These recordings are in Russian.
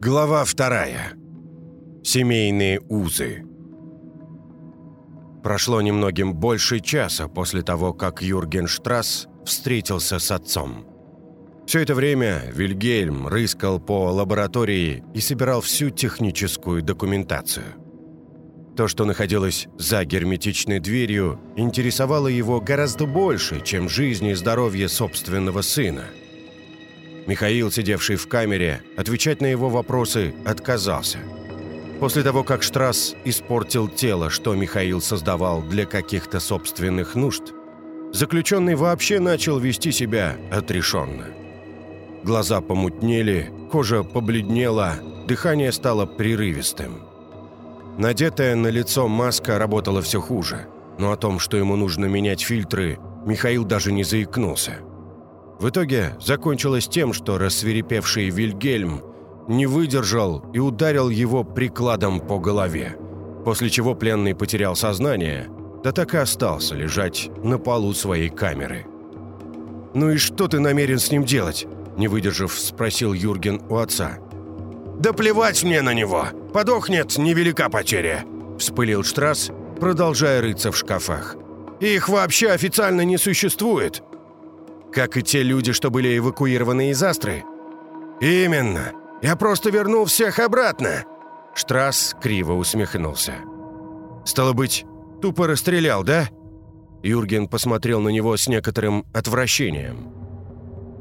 Глава вторая. Семейные узы. Прошло немногим больше часа после того, как Юрген Штрасс встретился с отцом. Все это время Вильгельм рыскал по лаборатории и собирал всю техническую документацию. То, что находилось за герметичной дверью, интересовало его гораздо больше, чем жизнь и здоровье собственного сына – Михаил, сидевший в камере, отвечать на его вопросы отказался. После того, как Штрасс испортил тело, что Михаил создавал для каких-то собственных нужд, заключенный вообще начал вести себя отрешенно. Глаза помутнели, кожа побледнела, дыхание стало прерывистым. Надетая на лицо маска работала все хуже, но о том, что ему нужно менять фильтры, Михаил даже не заикнулся. В итоге закончилось тем, что рассверепевший Вильгельм не выдержал и ударил его прикладом по голове, после чего пленный потерял сознание, да так и остался лежать на полу своей камеры. «Ну и что ты намерен с ним делать?» не выдержав, спросил Юрген у отца. «Да плевать мне на него! Подохнет, невелика потеря!» вспылил Штрасс, продолжая рыться в шкафах. «Их вообще официально не существует!» Как и те люди, что были эвакуированы из Астры? Именно. Я просто вернул всех обратно. Штрасс криво усмехнулся. «Стало быть, тупо расстрелял, да?» Юрген посмотрел на него с некоторым отвращением.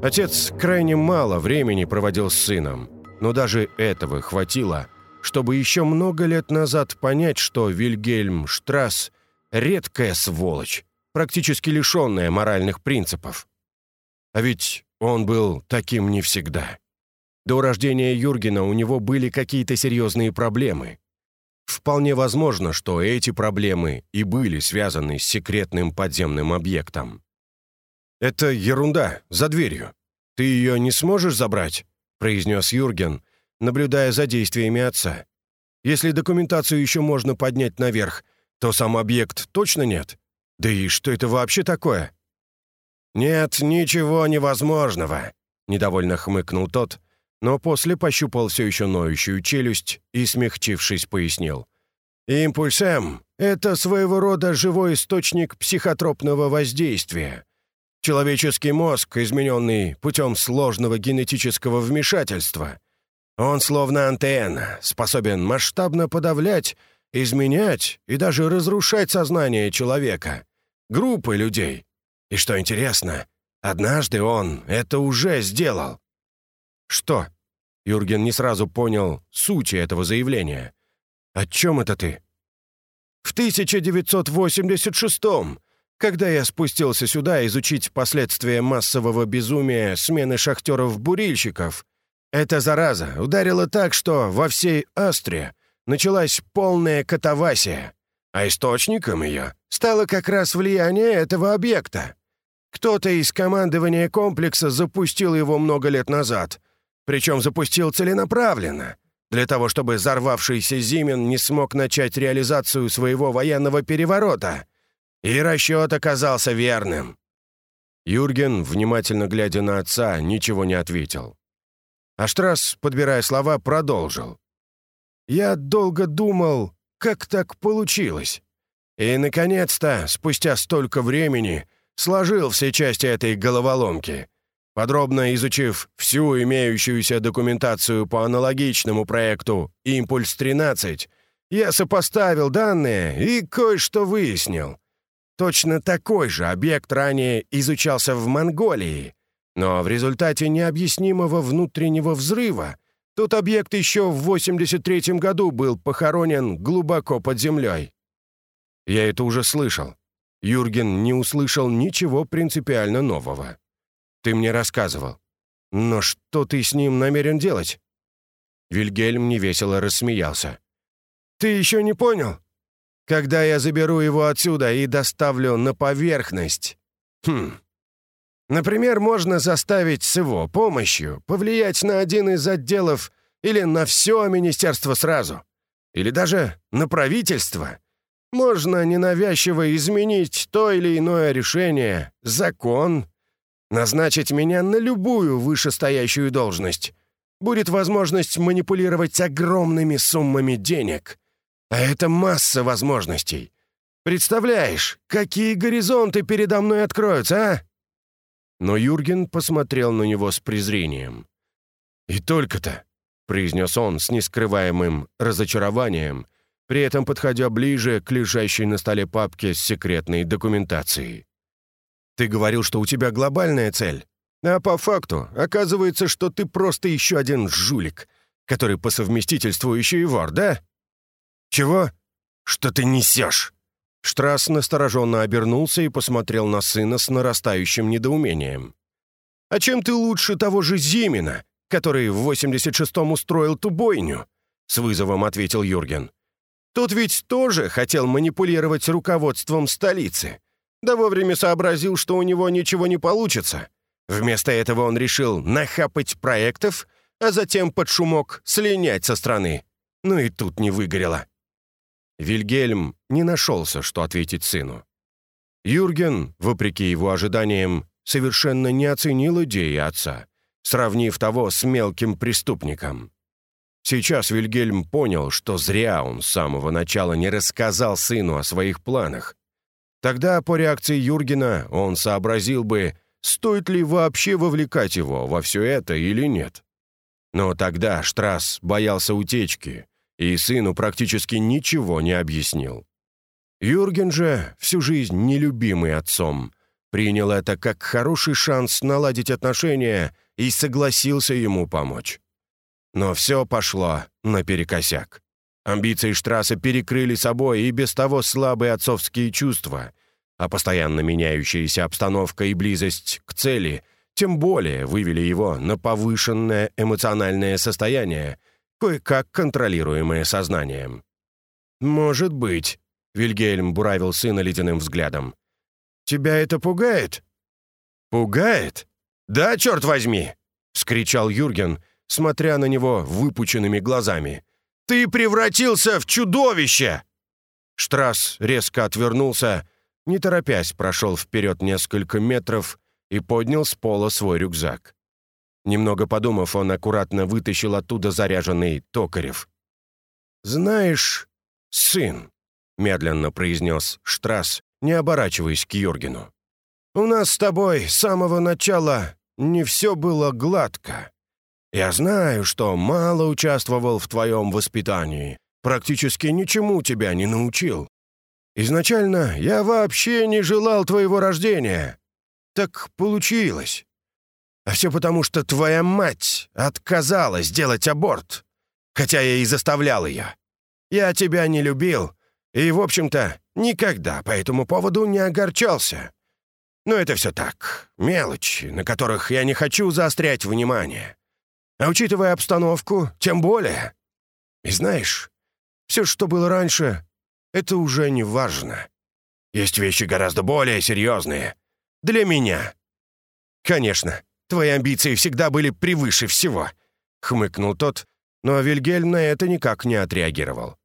Отец крайне мало времени проводил с сыном, но даже этого хватило, чтобы еще много лет назад понять, что Вильгельм Штрасс — редкая сволочь, практически лишенная моральных принципов. А ведь он был таким не всегда. До рождения Юргена у него были какие-то серьезные проблемы. Вполне возможно, что эти проблемы и были связаны с секретным подземным объектом. «Это ерунда, за дверью. Ты ее не сможешь забрать?» — произнес Юрген, наблюдая за действиями отца. «Если документацию еще можно поднять наверх, то сам объект точно нет? Да и что это вообще такое?» «Нет ничего невозможного», — недовольно хмыкнул тот, но после пощупал все еще ноющую челюсть и, смягчившись, пояснил. «Импульс М — это своего рода живой источник психотропного воздействия. Человеческий мозг, измененный путем сложного генетического вмешательства. Он словно антенна, способен масштабно подавлять, изменять и даже разрушать сознание человека. Группы людей, и что интересно, однажды он это уже сделал. Что? Юрген не сразу понял сути этого заявления. О чем это ты? В 1986-м, когда я спустился сюда изучить последствия массового безумия смены шахтеров-бурильщиков, эта зараза ударила так, что во всей Астре началась полная катавасия, а источником ее стало как раз влияние этого объекта. Кто-то из командования комплекса запустил его много лет назад. Причем запустил целенаправленно. Для того, чтобы взорвавшийся Зимен не смог начать реализацию своего военного переворота. И расчет оказался верным. Юрген, внимательно глядя на отца, ничего не ответил. Аштрас, подбирая слова, продолжил. «Я долго думал, как так получилось. И, наконец-то, спустя столько времени, сложил все части этой головоломки. Подробно изучив всю имеющуюся документацию по аналогичному проекту «Импульс-13», я сопоставил данные и кое-что выяснил. Точно такой же объект ранее изучался в Монголии, но в результате необъяснимого внутреннего взрыва тот объект еще в 83 году был похоронен глубоко под землей. Я это уже слышал. Юрген не услышал ничего принципиально нового. «Ты мне рассказывал. Но что ты с ним намерен делать?» Вильгельм невесело рассмеялся. «Ты еще не понял? Когда я заберу его отсюда и доставлю на поверхность? Хм. Например, можно заставить с его помощью повлиять на один из отделов или на все министерство сразу. Или даже на правительство. Можно ненавязчиво изменить то или иное решение, закон, назначить меня на любую вышестоящую должность. будет возможность манипулировать огромными суммами денег. А это масса возможностей. Представляешь, какие горизонты передо мной откроются, а?» Но Юрген посмотрел на него с презрением. «И только-то», — произнес он с нескрываемым разочарованием, при этом подходя ближе к лежащей на столе папке с секретной документацией. «Ты говорил, что у тебя глобальная цель, а по факту оказывается, что ты просто еще один жулик, который по совместительству еще и вор, да?» «Чего? Что ты несешь?» Штрасс настороженно обернулся и посмотрел на сына с нарастающим недоумением. «А чем ты лучше того же Зимина, который в 86-м устроил ту бойню?» — с вызовом ответил Юрген. «Тот ведь тоже хотел манипулировать руководством столицы. Да вовремя сообразил, что у него ничего не получится. Вместо этого он решил нахапать проектов, а затем под шумок слинять со страны. Ну и тут не выгорело». Вильгельм не нашелся, что ответить сыну. Юрген, вопреки его ожиданиям, совершенно не оценил идеи отца, сравнив того с мелким преступником. Сейчас Вильгельм понял, что зря он с самого начала не рассказал сыну о своих планах. Тогда, по реакции Юргена, он сообразил бы, стоит ли вообще вовлекать его во все это или нет. Но тогда Штрасс боялся утечки, и сыну практически ничего не объяснил. Юрген же, всю жизнь нелюбимый отцом, принял это как хороший шанс наладить отношения и согласился ему помочь. Но все пошло наперекосяк. Амбиции Штрасса перекрыли собой и без того слабые отцовские чувства, а постоянно меняющаяся обстановка и близость к цели тем более вывели его на повышенное эмоциональное состояние, кое-как контролируемое сознанием. «Может быть», — Вильгельм буравил сына ледяным взглядом. «Тебя это пугает?» «Пугает? Да, черт возьми!» — скричал Юрген, смотря на него выпученными глазами. «Ты превратился в чудовище!» Штрасс резко отвернулся, не торопясь прошел вперед несколько метров и поднял с пола свой рюкзак. Немного подумав, он аккуратно вытащил оттуда заряженный токарев. «Знаешь, сын», — медленно произнес Штрасс, не оборачиваясь к Юргену, «у нас с тобой с самого начала не все было гладко. Я знаю, что мало участвовал в твоем воспитании, практически ничему тебя не научил. Изначально я вообще не желал твоего рождения. Так получилось. А все потому, что твоя мать отказалась делать аборт, хотя я и заставлял ее. Я тебя не любил и, в общем-то, никогда по этому поводу не огорчался. Но это все так, мелочи, на которых я не хочу заострять внимание. А учитывая обстановку, тем более. И знаешь, все, что было раньше, это уже не важно. Есть вещи гораздо более серьезные. Для меня. Конечно, Твои амбиции всегда были превыше всего», — хмыкнул тот, но Вильгельм на это никак не отреагировал.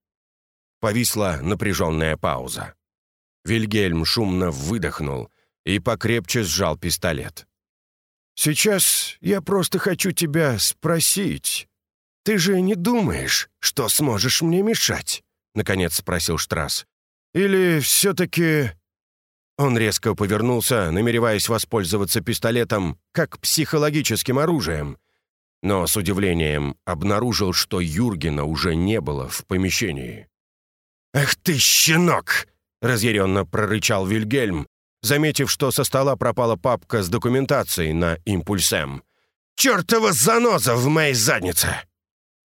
Повисла напряженная пауза. Вильгельм шумно выдохнул и покрепче сжал пистолет. «Сейчас я просто хочу тебя спросить. Ты же не думаешь, что сможешь мне мешать?» — наконец спросил Штрасс. «Или все-таки он резко повернулся, намереваясь воспользоваться пистолетом как психологическим оружием, но с удивлением обнаружил, что Юргена уже не было в помещении. «Ах ты, щенок!» — разъяренно прорычал Вильгельм, заметив, что со стола пропала папка с документацией на «Импульсем». «Чертова заноза в моей заднице!»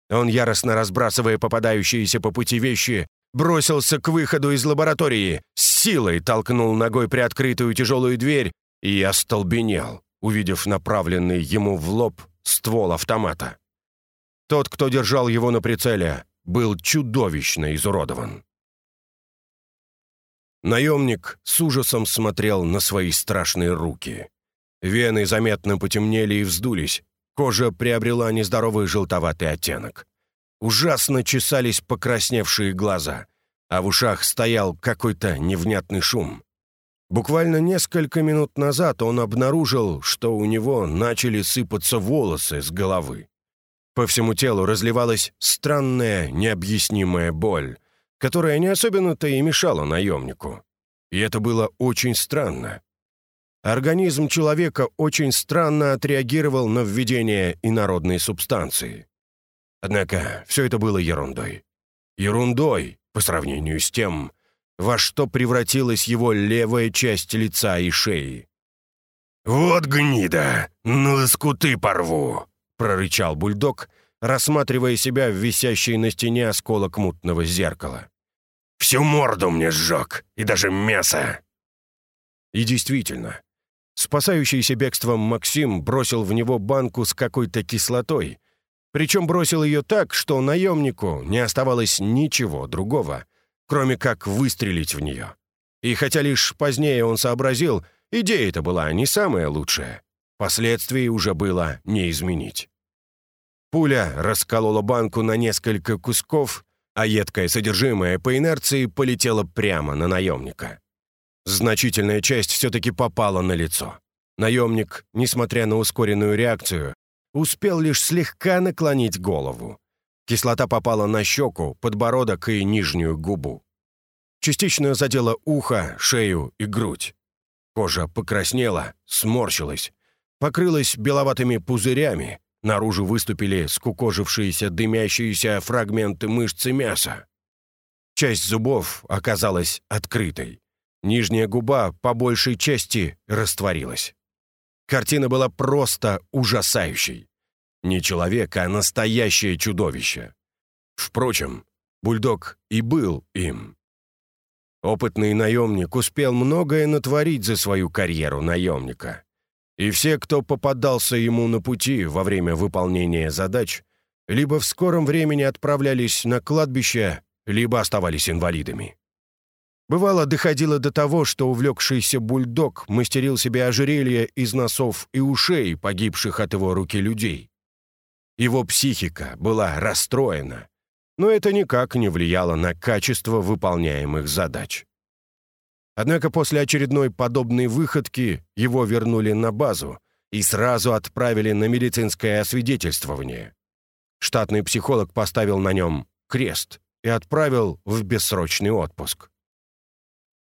Он, яростно разбрасывая попадающиеся по пути вещи, бросился к выходу из лаборатории, с силой толкнул ногой приоткрытую тяжелую дверь и остолбенел, увидев направленный ему в лоб ствол автомата. Тот, кто держал его на прицеле, был чудовищно изуродован. Наемник с ужасом смотрел на свои страшные руки. Вены заметно потемнели и вздулись, кожа приобрела нездоровый желтоватый оттенок. Ужасно чесались покрасневшие глаза, а в ушах стоял какой-то невнятный шум. Буквально несколько минут назад он обнаружил, что у него начали сыпаться волосы с головы. По всему телу разливалась странная, необъяснимая боль, которая не особенно-то и мешала наемнику. И это было очень странно. Организм человека очень странно отреагировал на введение инородной субстанции. Однако все это было ерундой. Ерундой по сравнению с тем, во что превратилась его левая часть лица и шеи. «Вот гнида! На лоскуты порву!» — прорычал бульдог, рассматривая себя в висящей на стене осколок мутного зеркала. «Всю морду мне сжег, и даже мясо!» И действительно, спасающийся бегством Максим бросил в него банку с какой-то кислотой, причем бросил ее так, что наемнику не оставалось ничего другого, кроме как выстрелить в нее. И хотя лишь позднее он сообразил, идея-то была не самая лучшая, последствий уже было не изменить. Пуля расколола банку на несколько кусков, а едкое содержимое по инерции полетело прямо на наемника. Значительная часть все-таки попала на лицо. Наемник, несмотря на ускоренную реакцию, успел лишь слегка наклонить голову. Кислота попала на щеку, подбородок и нижнюю губу. Частично задела ухо, шею и грудь. Кожа покраснела, сморщилась, покрылась беловатыми пузырями, наружу выступили скукожившиеся дымящиеся фрагменты мышцы мяса. Часть зубов оказалась открытой. Нижняя губа по большей части растворилась. Картина была просто ужасающей. Не человек, а настоящее чудовище. Впрочем, бульдог и был им. Опытный наемник успел многое натворить за свою карьеру наемника. И все, кто попадался ему на пути во время выполнения задач, либо в скором времени отправлялись на кладбище, либо оставались инвалидами. Бывало, доходило до того, что увлекшийся бульдог мастерил себе ожерелье из носов и ушей погибших от его руки людей. Его психика была расстроена, но это никак не влияло на качество выполняемых задач. Однако после очередной подобной выходки его вернули на базу и сразу отправили на медицинское освидетельствование. Штатный психолог поставил на нем крест и отправил в бессрочный отпуск.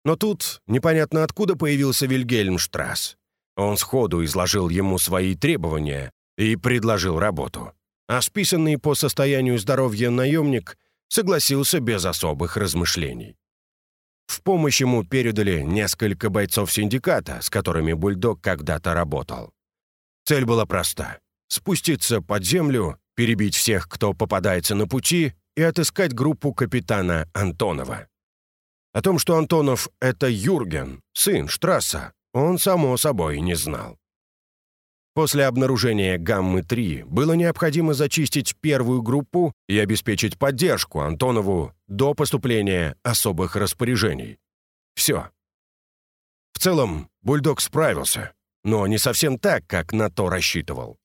Но тут непонятно откуда появился Вильгельм Штрасс. Он сходу изложил ему свои требования и предложил работу. А списанный по состоянию здоровья наемник согласился без особых размышлений. В помощь ему передали несколько бойцов синдиката, с которыми Бульдог когда-то работал. Цель была проста — спуститься под землю, перебить всех, кто попадается на пути, и отыскать группу капитана Антонова. О том, что Антонов — это Юрген, сын Штрасса, он, само собой, не знал. После обнаружения гаммы-3 было необходимо зачистить первую группу и обеспечить поддержку Антонову до поступления особых распоряжений. Все. В целом, Бульдог справился, но не совсем так, как на то рассчитывал.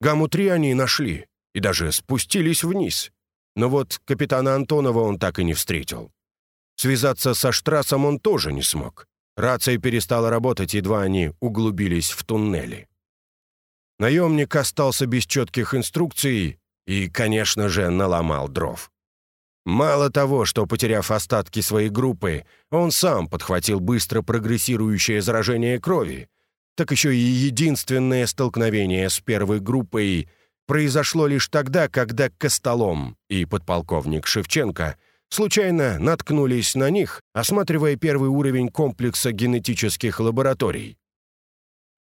Гамму-3 они нашли и даже спустились вниз. Но вот капитана Антонова он так и не встретил. Связаться со Штрассом он тоже не смог. Рация перестала работать, едва они углубились в туннели. Наемник остался без четких инструкций и, конечно же, наломал дров. Мало того, что, потеряв остатки своей группы, он сам подхватил быстро прогрессирующее заражение крови, так еще и единственное столкновение с первой группой произошло лишь тогда, когда Костолом и подполковник Шевченко – случайно наткнулись на них, осматривая первый уровень комплекса генетических лабораторий.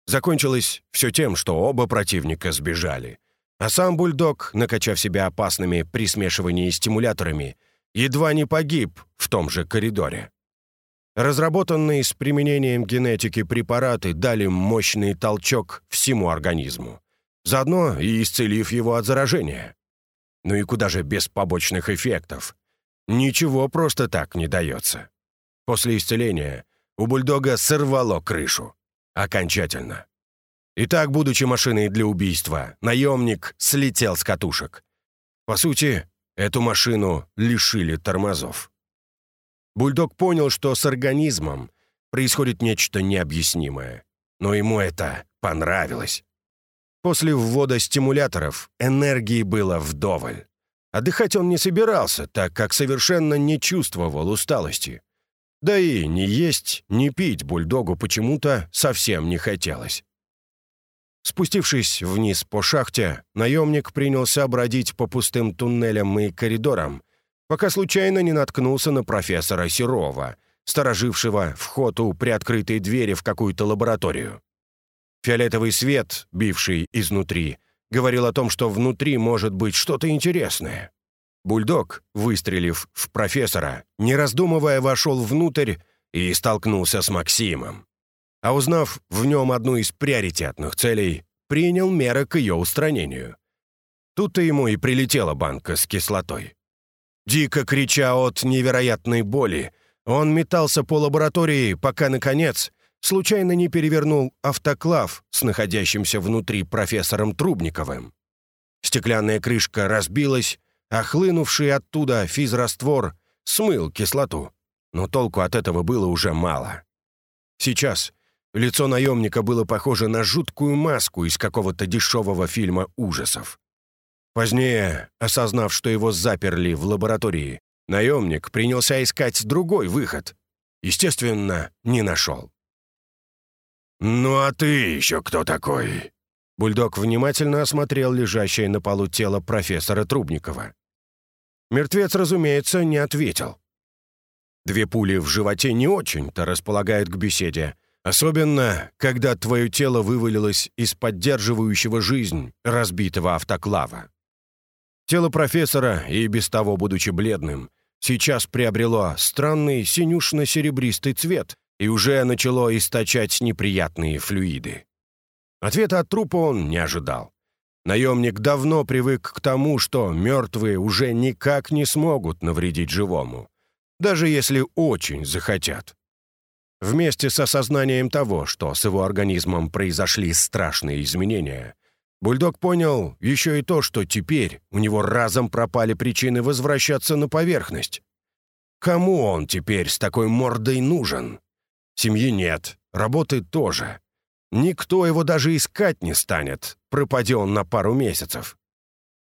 Закончилось все тем, что оба противника сбежали. А сам бульдог, накачав себя опасными при смешивании стимуляторами, едва не погиб в том же коридоре. Разработанные с применением генетики препараты дали мощный толчок всему организму, заодно и исцелив его от заражения. Ну и куда же без побочных эффектов? Ничего просто так не дается. После исцеления у бульдога сорвало крышу. Окончательно. И так, будучи машиной для убийства, наемник слетел с катушек. По сути, эту машину лишили тормозов. Бульдог понял, что с организмом происходит нечто необъяснимое. Но ему это понравилось. После ввода стимуляторов энергии было вдоволь. Отдыхать он не собирался, так как совершенно не чувствовал усталости. Да и ни есть, ни пить бульдогу почему-то совсем не хотелось. Спустившись вниз по шахте, наемник принялся бродить по пустым туннелям и коридорам, пока случайно не наткнулся на профессора Серова, сторожившего вход у приоткрытой двери в какую-то лабораторию. Фиолетовый свет, бивший изнутри, говорил о том, что внутри может быть что-то интересное. Бульдог, выстрелив в профессора, не раздумывая, вошел внутрь и столкнулся с Максимом а узнав в нем одну из приоритетных целей, принял меры к ее устранению. Тут-то ему и прилетела банка с кислотой. Дико крича от невероятной боли, он метался по лаборатории, пока, наконец, случайно не перевернул автоклав с находящимся внутри профессором Трубниковым. Стеклянная крышка разбилась, а хлынувший оттуда физраствор смыл кислоту. Но толку от этого было уже мало. Сейчас, Лицо наемника было похоже на жуткую маску из какого-то дешевого фильма ужасов. Позднее, осознав, что его заперли в лаборатории, наемник принялся искать другой выход. Естественно, не нашел. «Ну а ты еще кто такой?» Бульдог внимательно осмотрел лежащее на полу тело профессора Трубникова. Мертвец, разумеется, не ответил. Две пули в животе не очень-то располагают к беседе, Особенно, когда твое тело вывалилось из поддерживающего жизнь разбитого автоклава. Тело профессора, и без того будучи бледным, сейчас приобрело странный синюшно-серебристый цвет и уже начало источать неприятные флюиды. Ответа от трупа он не ожидал. Наемник давно привык к тому, что мертвые уже никак не смогут навредить живому, даже если очень захотят. Вместе с осознанием того, что с его организмом произошли страшные изменения, Бульдог понял еще и то, что теперь у него разом пропали причины возвращаться на поверхность. Кому он теперь с такой мордой нужен? Семьи нет, работы тоже. Никто его даже искать не станет, пропади он на пару месяцев.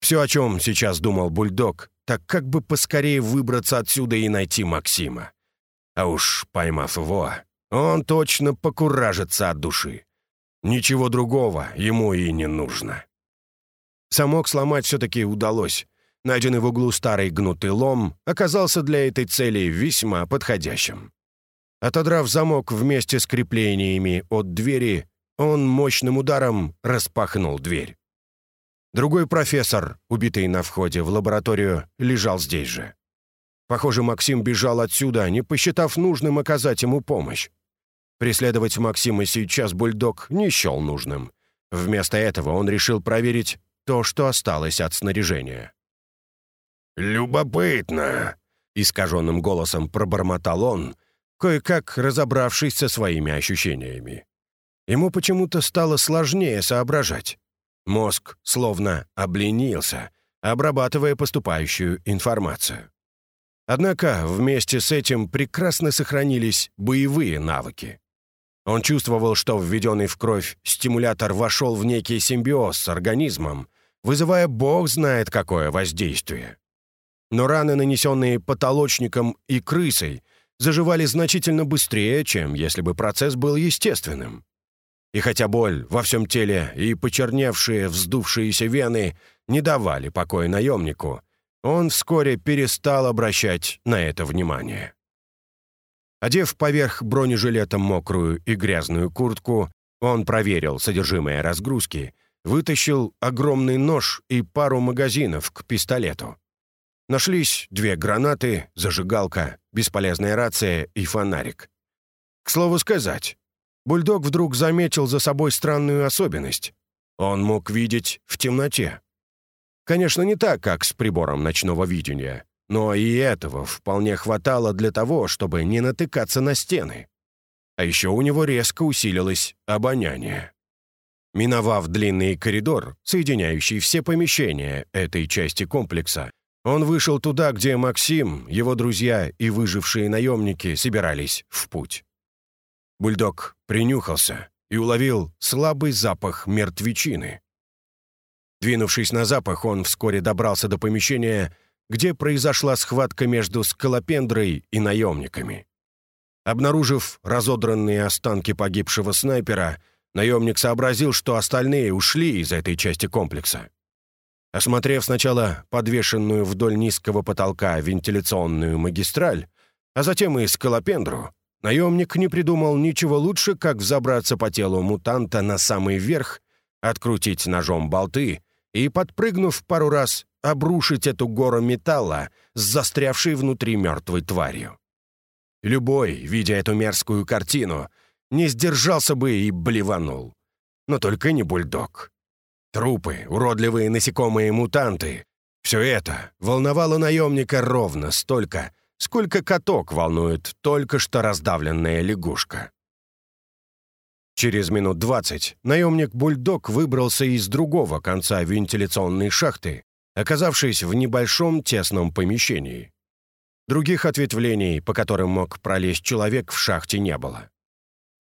Все, о чем сейчас думал Бульдог, так как бы поскорее выбраться отсюда и найти Максима. А уж поймав его, он точно покуражится от души. Ничего другого ему и не нужно. Самок сломать все-таки удалось. Найденный в углу старый гнутый лом оказался для этой цели весьма подходящим. Отодрав замок вместе с креплениями от двери, он мощным ударом распахнул дверь. Другой профессор, убитый на входе в лабораторию, лежал здесь же. Похоже, Максим бежал отсюда, не посчитав нужным оказать ему помощь. Преследовать Максима сейчас бульдог не счел нужным. Вместо этого он решил проверить то, что осталось от снаряжения. «Любопытно!» — искаженным голосом пробормотал он, кое-как разобравшись со своими ощущениями. Ему почему-то стало сложнее соображать. Мозг словно обленился, обрабатывая поступающую информацию. Однако вместе с этим прекрасно сохранились боевые навыки. Он чувствовал, что введенный в кровь стимулятор вошел в некий симбиоз с организмом, вызывая бог знает какое воздействие. Но раны, нанесенные потолочником и крысой, заживали значительно быстрее, чем если бы процесс был естественным. И хотя боль во всем теле и почерневшие, вздувшиеся вены не давали покоя наемнику, он вскоре перестал обращать на это внимание. Одев поверх бронежилета мокрую и грязную куртку, он проверил содержимое разгрузки, вытащил огромный нож и пару магазинов к пистолету. Нашлись две гранаты, зажигалка, бесполезная рация и фонарик. К слову сказать, бульдог вдруг заметил за собой странную особенность. Он мог видеть в темноте. Конечно, не так, как с прибором ночного видения, но и этого вполне хватало для того, чтобы не натыкаться на стены. А еще у него резко усилилось обоняние. Миновав длинный коридор, соединяющий все помещения этой части комплекса, он вышел туда, где Максим, его друзья и выжившие наемники собирались в путь. Бульдог принюхался и уловил слабый запах мертвечины. Двинувшись на запах, он вскоре добрался до помещения, где произошла схватка между скалопендрой и наемниками. Обнаружив разодранные останки погибшего снайпера, наемник сообразил, что остальные ушли из этой части комплекса. Осмотрев сначала подвешенную вдоль низкого потолка вентиляционную магистраль, а затем и скалопендру, наемник не придумал ничего лучше, как взобраться по телу мутанта на самый верх, открутить ножом болты и, подпрыгнув пару раз, обрушить эту гору металла с застрявшей внутри мертвой тварью. Любой, видя эту мерзкую картину, не сдержался бы и блеванул. Но только не бульдог. Трупы, уродливые насекомые-мутанты — все это волновало наемника ровно столько, сколько каток волнует только что раздавленная лягушка. Через минут двадцать наемник-бульдог выбрался из другого конца вентиляционной шахты, оказавшись в небольшом тесном помещении. Других ответвлений, по которым мог пролезть человек, в шахте не было.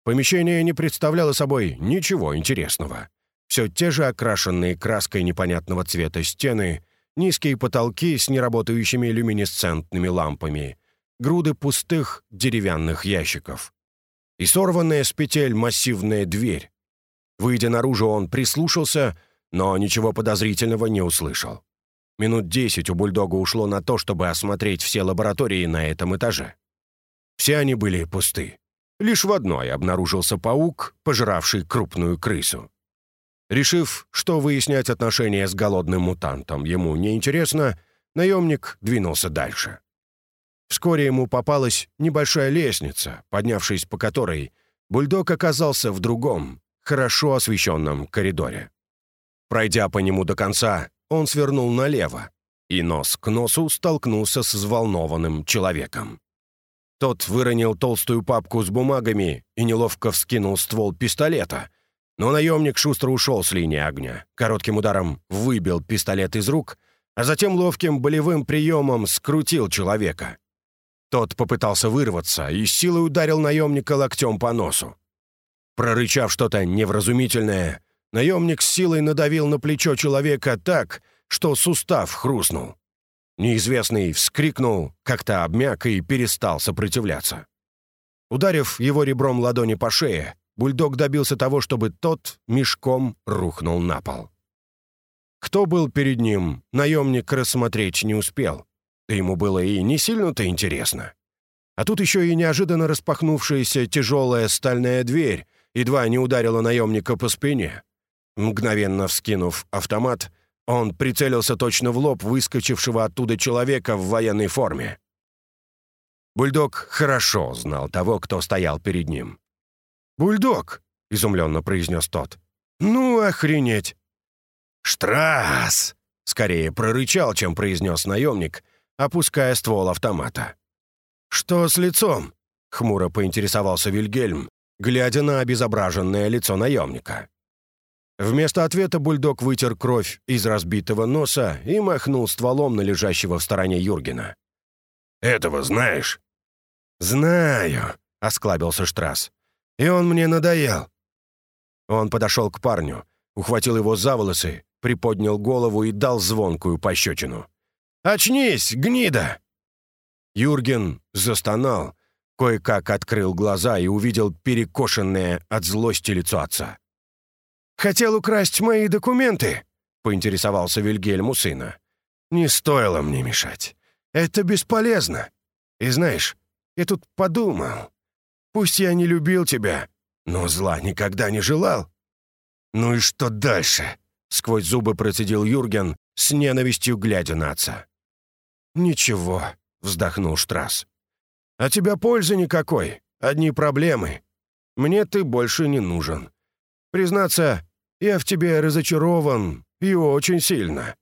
Помещение не представляло собой ничего интересного. Все те же окрашенные краской непонятного цвета стены, низкие потолки с неработающими люминесцентными лампами, груды пустых деревянных ящиков и сорванная с петель массивная дверь. Выйдя наружу, он прислушался, но ничего подозрительного не услышал. Минут десять у бульдога ушло на то, чтобы осмотреть все лаборатории на этом этаже. Все они были пусты. Лишь в одной обнаружился паук, пожиравший крупную крысу. Решив, что выяснять отношения с голодным мутантом ему неинтересно, наемник двинулся дальше. Вскоре ему попалась небольшая лестница, поднявшись по которой, бульдог оказался в другом, хорошо освещенном коридоре. Пройдя по нему до конца, он свернул налево и нос к носу столкнулся с взволнованным человеком. Тот выронил толстую папку с бумагами и неловко вскинул ствол пистолета, но наемник шустро ушел с линии огня, коротким ударом выбил пистолет из рук, а затем ловким болевым приемом скрутил человека. Тот попытался вырваться и силой ударил наемника локтем по носу. Прорычав что-то невразумительное, наемник с силой надавил на плечо человека так, что сустав хрустнул. Неизвестный вскрикнул, как-то обмяк и перестал сопротивляться. Ударив его ребром ладони по шее, бульдог добился того, чтобы тот мешком рухнул на пол. Кто был перед ним, наемник рассмотреть не успел. Ему было и не сильно-то интересно. А тут еще и неожиданно распахнувшаяся тяжелая стальная дверь едва не ударила наемника по спине. Мгновенно вскинув автомат, он прицелился точно в лоб выскочившего оттуда человека в военной форме. Бульдог хорошо знал того, кто стоял перед ним. «Бульдог!» — изумленно произнес тот. «Ну, охренеть!» «Штрасс!» — скорее прорычал, чем произнес наемник, опуская ствол автомата. «Что с лицом?» — хмуро поинтересовался Вильгельм, глядя на обезображенное лицо наемника. Вместо ответа бульдог вытер кровь из разбитого носа и махнул стволом на лежащего в стороне Юргена. «Этого знаешь?» «Знаю», — осклабился Штрасс. «И он мне надоел». Он подошел к парню, ухватил его за волосы, приподнял голову и дал звонкую пощечину. «Очнись, гнида!» Юрген застонал, кое-как открыл глаза и увидел перекошенное от злости лицо отца. «Хотел украсть мои документы?» — поинтересовался Вильгельм у сына. «Не стоило мне мешать. Это бесполезно. И знаешь, я тут подумал. Пусть я не любил тебя, но зла никогда не желал». «Ну и что дальше?» — сквозь зубы процедил Юрген, с ненавистью глядя на отца. «Ничего», — вздохнул Штрасс. «А тебя пользы никакой, одни проблемы. Мне ты больше не нужен. Признаться, я в тебе разочарован и очень сильно.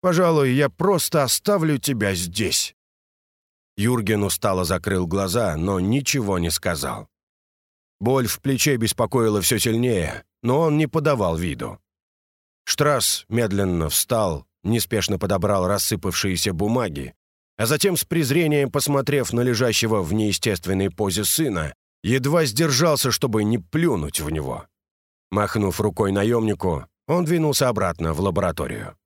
Пожалуй, я просто оставлю тебя здесь». Юрген устало закрыл глаза, но ничего не сказал. Боль в плече беспокоила все сильнее, но он не подавал виду. Штрасс медленно встал, неспешно подобрал рассыпавшиеся бумаги, а затем с презрением, посмотрев на лежащего в неестественной позе сына, едва сдержался, чтобы не плюнуть в него. Махнув рукой наемнику, он двинулся обратно в лабораторию.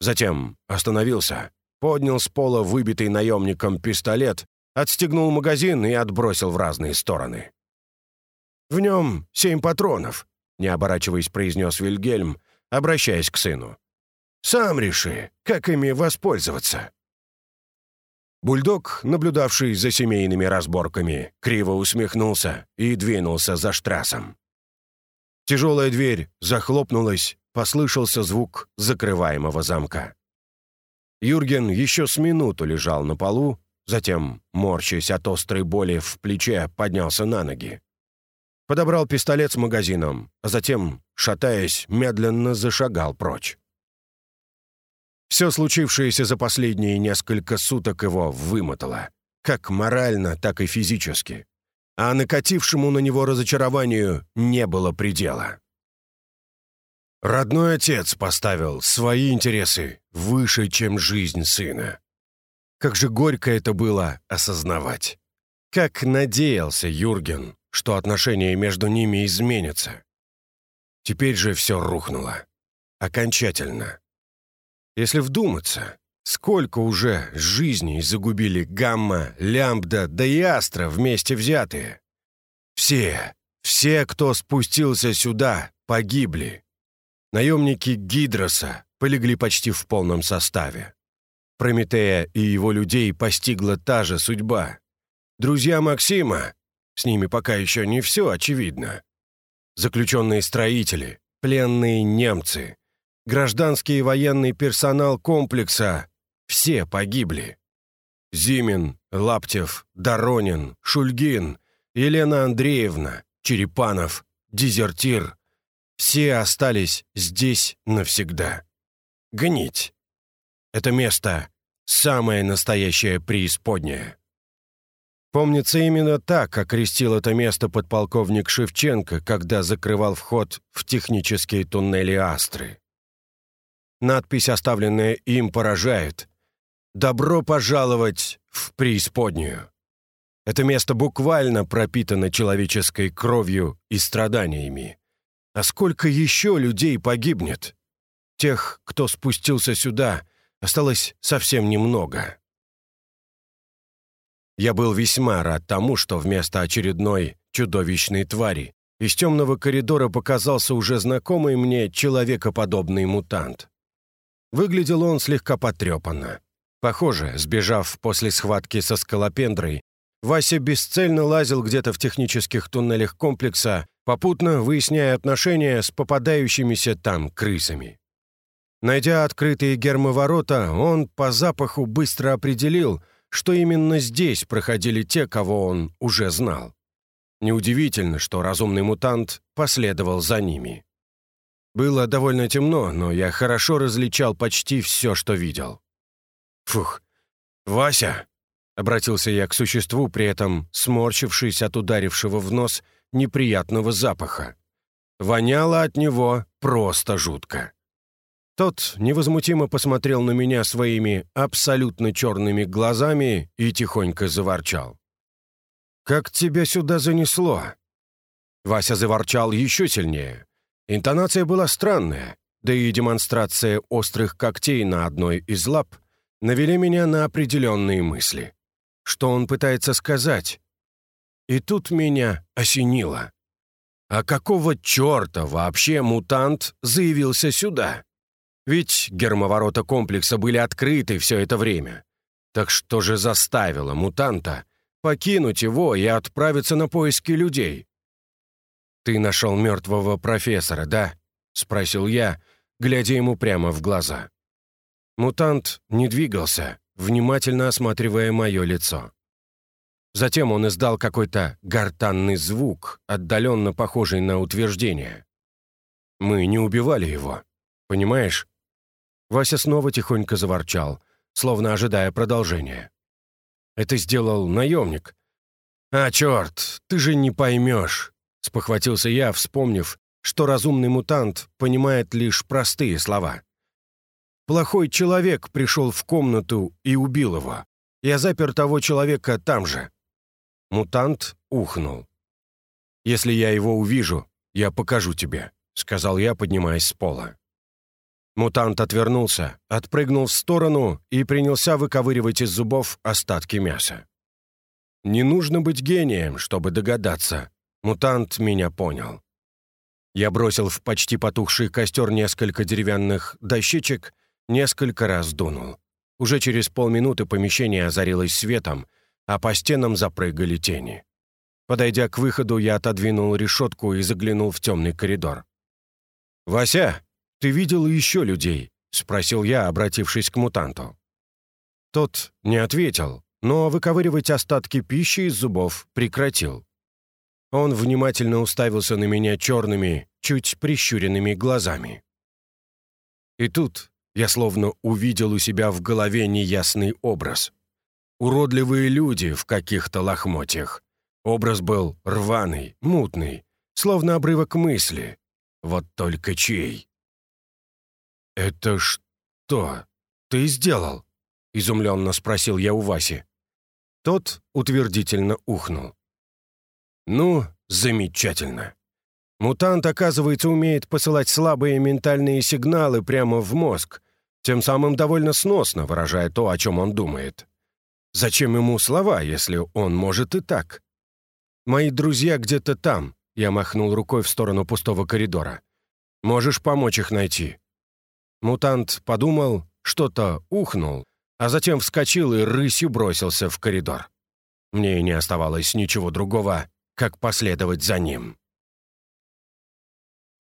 Затем остановился, поднял с пола выбитый наемником пистолет, отстегнул магазин и отбросил в разные стороны. «В нем семь патронов», — не оборачиваясь, произнес Вильгельм, обращаясь к сыну. «Сам реши, как ими воспользоваться». Бульдог, наблюдавший за семейными разборками, криво усмехнулся и двинулся за штрассом. Тяжелая дверь захлопнулась, послышался звук закрываемого замка. Юрген еще с минуту лежал на полу, затем, морщась от острой боли в плече, поднялся на ноги. Подобрал пистолет с магазином, а затем, шатаясь, медленно зашагал прочь. Все случившееся за последние несколько суток его вымотало, как морально, так и физически. А накатившему на него разочарованию не было предела. Родной отец поставил свои интересы выше, чем жизнь сына. Как же горько это было осознавать. Как надеялся Юрген, что отношения между ними изменятся. Теперь же все рухнуло. Окончательно. Если вдуматься, сколько уже жизней загубили Гамма, Лямбда да и Астра вместе взятые. Все, все, кто спустился сюда, погибли. Наемники Гидроса полегли почти в полном составе. Прометея и его людей постигла та же судьба. Друзья Максима, с ними пока еще не все очевидно. Заключенные строители, пленные немцы, гражданский и военный персонал комплекса — все погибли. Зимин, Лаптев, Доронин, Шульгин, Елена Андреевна, Черепанов, Дезертир — все остались здесь навсегда. Гнить. Это место — самое настоящее преисподнее. Помнится, именно так окрестил это место подполковник Шевченко, когда закрывал вход в технические туннели Астры. Надпись, оставленная им, поражает. «Добро пожаловать в преисподнюю». Это место буквально пропитано человеческой кровью и страданиями. А сколько еще людей погибнет? Тех, кто спустился сюда, осталось совсем немного. Я был весьма рад тому, что вместо очередной чудовищной твари из темного коридора показался уже знакомый мне человекоподобный мутант. Выглядел он слегка потрепанно. Похоже, сбежав после схватки со скалопендрой, Вася бесцельно лазил где-то в технических туннелях комплекса, попутно выясняя отношения с попадающимися там крысами. Найдя открытые гермоворота, он по запаху быстро определил, что именно здесь проходили те, кого он уже знал. Неудивительно, что разумный мутант последовал за ними. Было довольно темно, но я хорошо различал почти все, что видел. «Фух! Вася!» — обратился я к существу, при этом сморщившись от ударившего в нос неприятного запаха. Воняло от него просто жутко. Тот невозмутимо посмотрел на меня своими абсолютно черными глазами и тихонько заворчал. «Как тебя сюда занесло?» Вася заворчал еще сильнее, Интонация была странная, да и демонстрация острых когтей на одной из лап навели меня на определенные мысли. Что он пытается сказать? И тут меня осенило. А какого черта вообще мутант заявился сюда? Ведь гермоворота комплекса были открыты все это время. Так что же заставило мутанта покинуть его и отправиться на поиски людей? «Ты нашел мертвого профессора, да?» — спросил я, глядя ему прямо в глаза. Мутант не двигался, внимательно осматривая мое лицо. Затем он издал какой-то гортанный звук, отдаленно похожий на утверждение. «Мы не убивали его, понимаешь?» Вася снова тихонько заворчал, словно ожидая продолжения. «Это сделал наемник». «А, черт, ты же не поймешь. Спохватился я, вспомнив, что разумный мутант понимает лишь простые слова. Плохой человек пришел в комнату и убил его. Я запер того человека там же. Мутант ухнул. «Если я его увижу, я покажу тебе», сказал я, поднимаясь с пола. Мутант отвернулся, отпрыгнул в сторону и принялся выковыривать из зубов остатки мяса. Не нужно быть гением, чтобы догадаться. Мутант меня понял. Я бросил в почти потухший костер несколько деревянных дощечек, несколько раз дунул. Уже через полминуты помещение озарилось светом, а по стенам запрыгали тени. Подойдя к выходу, я отодвинул решетку и заглянул в темный коридор. «Вася, ты видел еще людей?» — спросил я, обратившись к мутанту. Тот не ответил, но выковыривать остатки пищи из зубов прекратил. Он внимательно уставился на меня черными, чуть прищуренными глазами. И тут я словно увидел у себя в голове неясный образ. Уродливые люди в каких-то лохмотьях. Образ был рваный, мутный, словно обрывок мысли. Вот только чей? «Это что ты сделал?» — изумленно спросил я у Васи. Тот утвердительно ухнул. «Ну, замечательно. Мутант, оказывается, умеет посылать слабые ментальные сигналы прямо в мозг, тем самым довольно сносно выражая то, о чем он думает. Зачем ему слова, если он может и так? Мои друзья где-то там, я махнул рукой в сторону пустого коридора. Можешь помочь их найти. Мутант подумал, что-то ухнул, а затем вскочил и рысью бросился в коридор. Мне не оставалось ничего другого, как последовать за ним.